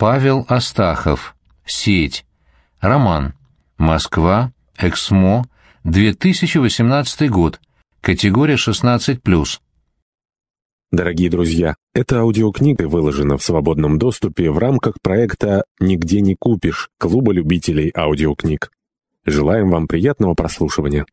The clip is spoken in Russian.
Павел Астахов. Сеть. Роман. Москва. Эксмо. 2018 год. Категория 16+. Дорогие друзья, эта аудиокнига выложена в свободном доступе в рамках проекта «Нигде не купишь» Клуба любителей аудиокниг. Желаем вам приятного прослушивания.